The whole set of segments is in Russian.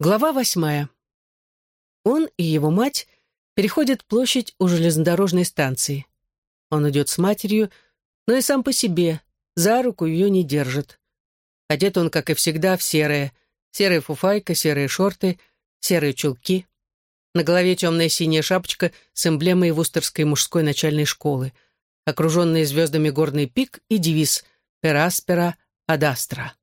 Глава восьмая. Он и его мать переходят площадь у железнодорожной станции. Он идет с матерью, но и сам по себе, за руку ее не держит. Одет он, как и всегда, в серое. Серая фуфайка, серые шорты, серые чулки. На голове темная синяя шапочка с эмблемой Вустерской мужской начальной школы, окруженный звездами горный пик и девиз «Пераспера адастра».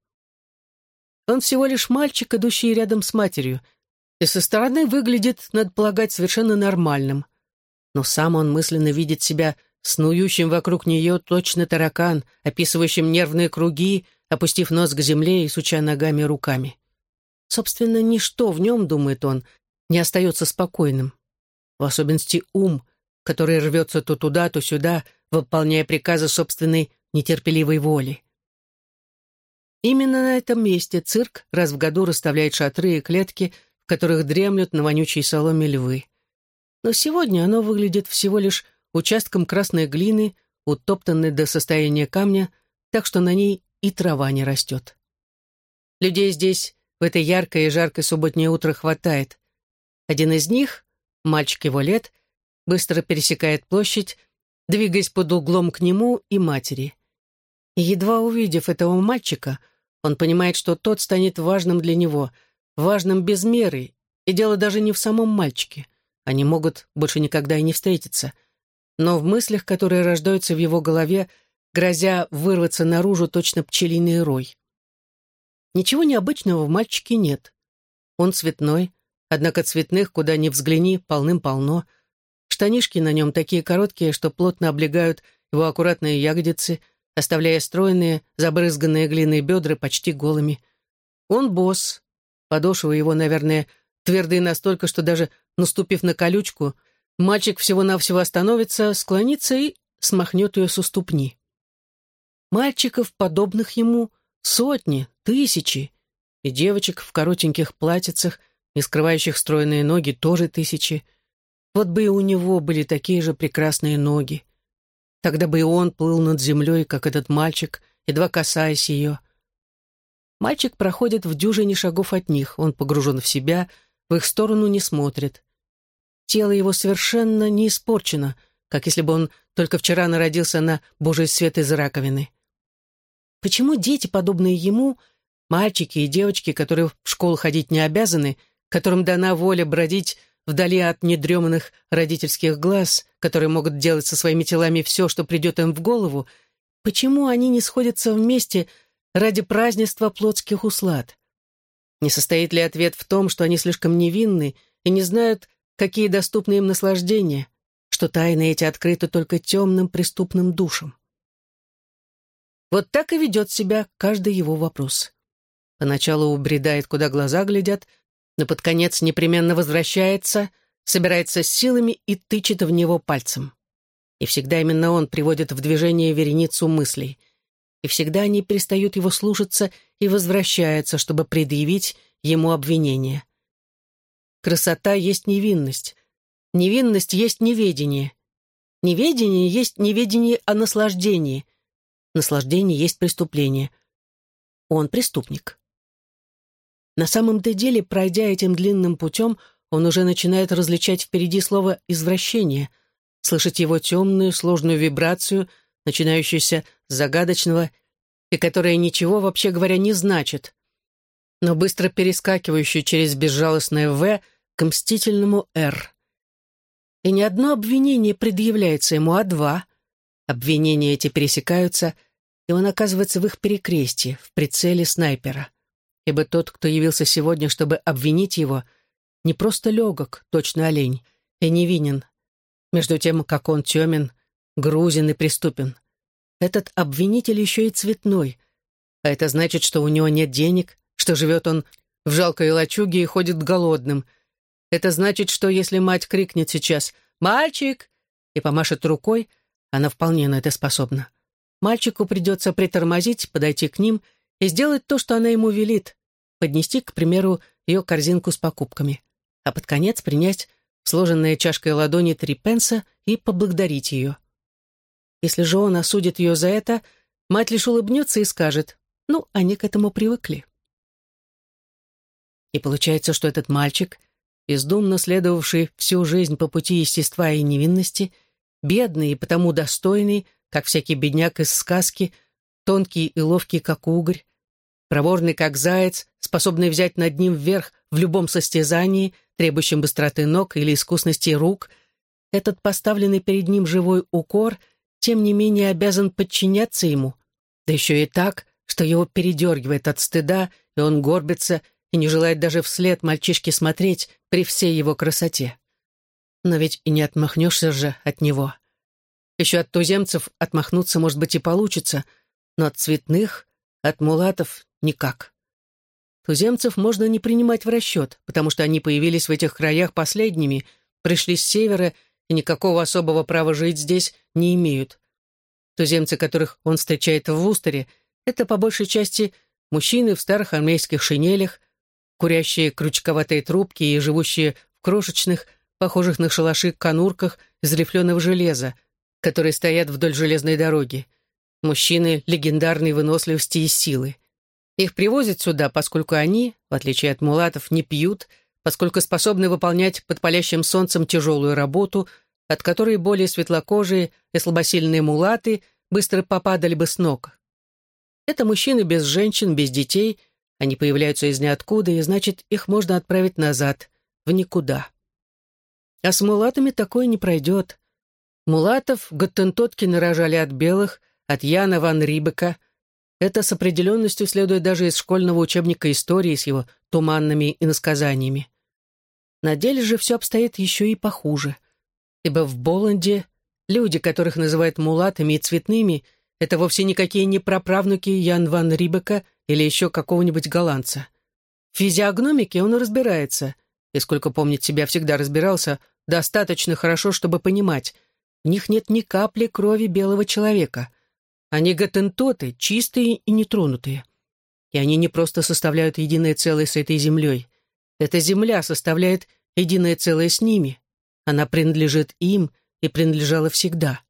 Он всего лишь мальчик, идущий рядом с матерью, и со стороны выглядит, надо полагать, совершенно нормальным. Но сам он мысленно видит себя снующим вокруг нее точно таракан, описывающим нервные круги, опустив нос к земле и суча ногами и руками. Собственно, ничто в нем, думает он, не остается спокойным. В особенности ум, который рвется то туда, то сюда, выполняя приказы собственной нетерпеливой воли. Именно на этом месте цирк раз в году расставляет шатры и клетки, в которых дремлют на вонючей соломе львы. Но сегодня оно выглядит всего лишь участком красной глины, утоптанной до состояния камня, так что на ней и трава не растет. Людей здесь в это яркое и жаркое субботнее утро хватает. Один из них, мальчик его лет, быстро пересекает площадь, двигаясь под углом к нему и матери. И едва увидев этого мальчика, он понимает, что тот станет важным для него, важным без меры, и дело даже не в самом мальчике. Они могут больше никогда и не встретиться. Но в мыслях, которые рождаются в его голове, грозя вырваться наружу точно пчелиный рой. Ничего необычного в мальчике нет. Он цветной, однако цветных, куда ни взгляни, полным-полно. Штанишки на нем такие короткие, что плотно облегают его аккуратные ягодицы — оставляя стройные, забрызганные глиной бедра почти голыми. Он босс. Подошвы его, наверное, твердые настолько, что даже наступив на колючку, мальчик всего-навсего остановится, склонится и смахнет ее со ступни. Мальчиков, подобных ему, сотни, тысячи, и девочек в коротеньких платьицах, не скрывающих стройные ноги, тоже тысячи. Вот бы и у него были такие же прекрасные ноги. Тогда бы и он плыл над землей, как этот мальчик, едва касаясь ее. Мальчик проходит в дюжине шагов от них, он погружен в себя, в их сторону не смотрит. Тело его совершенно не испорчено, как если бы он только вчера народился на Божий свет из раковины. Почему дети, подобные ему, мальчики и девочки, которые в школу ходить не обязаны, которым дана воля бродить вдали от недреманных родительских глаз, которые могут делать со своими телами все, что придет им в голову, почему они не сходятся вместе ради празднества плотских услад? Не состоит ли ответ в том, что они слишком невинны и не знают, какие доступны им наслаждения, что тайны эти открыты только темным преступным душам? Вот так и ведет себя каждый его вопрос. Поначалу убредает, куда глаза глядят, но под конец непременно возвращается, собирается с силами и тычет в него пальцем. И всегда именно он приводит в движение вереницу мыслей. И всегда они перестают его слушаться и возвращаются, чтобы предъявить ему обвинение. Красота есть невинность. Невинность есть неведение. Неведение есть неведение о наслаждении. Наслаждение есть преступление. Он преступник. На самом-то деле, пройдя этим длинным путем, он уже начинает различать впереди слово «извращение», слышать его темную, сложную вибрацию, начинающуюся с загадочного и которая ничего, вообще говоря, не значит, но быстро перескакивающую через безжалостное «В» к мстительному «Р». И ни одно обвинение предъявляется ему, а два. Обвинения эти пересекаются, и он оказывается в их перекрестии, в прицеле снайпера ибо тот, кто явился сегодня, чтобы обвинить его, не просто легок, точно олень, и невинен, между тем, как он темен, грузен и преступен. Этот обвинитель еще и цветной, а это значит, что у него нет денег, что живет он в жалкой лачуге и ходит голодным. Это значит, что если мать крикнет сейчас «Мальчик!» и помашет рукой, она вполне на это способна. Мальчику придется притормозить, подойти к ним — и сделать то, что она ему велит, поднести, к примеру, ее корзинку с покупками, а под конец принять сложенные чашкой ладони три пенса и поблагодарить ее. Если же он осудит ее за это, мать лишь улыбнется и скажет, ну, они к этому привыкли. И получается, что этот мальчик, бездумно следовавший всю жизнь по пути естества и невинности, бедный и потому достойный, как всякий бедняк из сказки, тонкий и ловкий, как угорь, проворный, как заяц, способный взять над ним вверх в любом состязании, требующем быстроты ног или искусности рук, этот поставленный перед ним живой укор, тем не менее обязан подчиняться ему, да еще и так, что его передергивает от стыда, и он горбится и не желает даже вслед мальчишке смотреть при всей его красоте. Но ведь и не отмахнешься же от него. Еще от туземцев отмахнуться, может быть, и получится, но от цветных, от мулатов никак. Туземцев можно не принимать в расчет, потому что они появились в этих краях последними, пришли с севера и никакого особого права жить здесь не имеют. Туземцы, которых он встречает в Вустере, это по большей части мужчины в старых армейских шинелях, курящие крючковатые трубки и живущие в крошечных, похожих на шалаши, конурках из рифленого железа, которые стоят вдоль железной дороги. Мужчины легендарной выносливости и силы. Их привозят сюда, поскольку они, в отличие от мулатов, не пьют, поскольку способны выполнять под палящим солнцем тяжелую работу, от которой более светлокожие и слабосильные мулаты быстро попадали бы с ног. Это мужчины без женщин, без детей, они появляются из ниоткуда, и значит, их можно отправить назад, в никуда. А с мулатами такое не пройдет. Мулатов готтентотки нарожали от белых, от Яна ван Рибека, это с определенностью следует даже из школьного учебника истории с его туманными иносказаниями. На деле же все обстоит еще и похуже. Ибо в Боланде люди, которых называют мулатами и цветными, это вовсе никакие не праправнуки Ян ван Рибека или еще какого-нибудь голландца. В физиогномике он разбирается, и, сколько помнит себя, всегда разбирался, достаточно хорошо, чтобы понимать, в них нет ни капли крови белого человека. Они готентоты, чистые и нетронутые. И они не просто составляют единое целое с этой землей. Эта земля составляет единое целое с ними. Она принадлежит им и принадлежала всегда.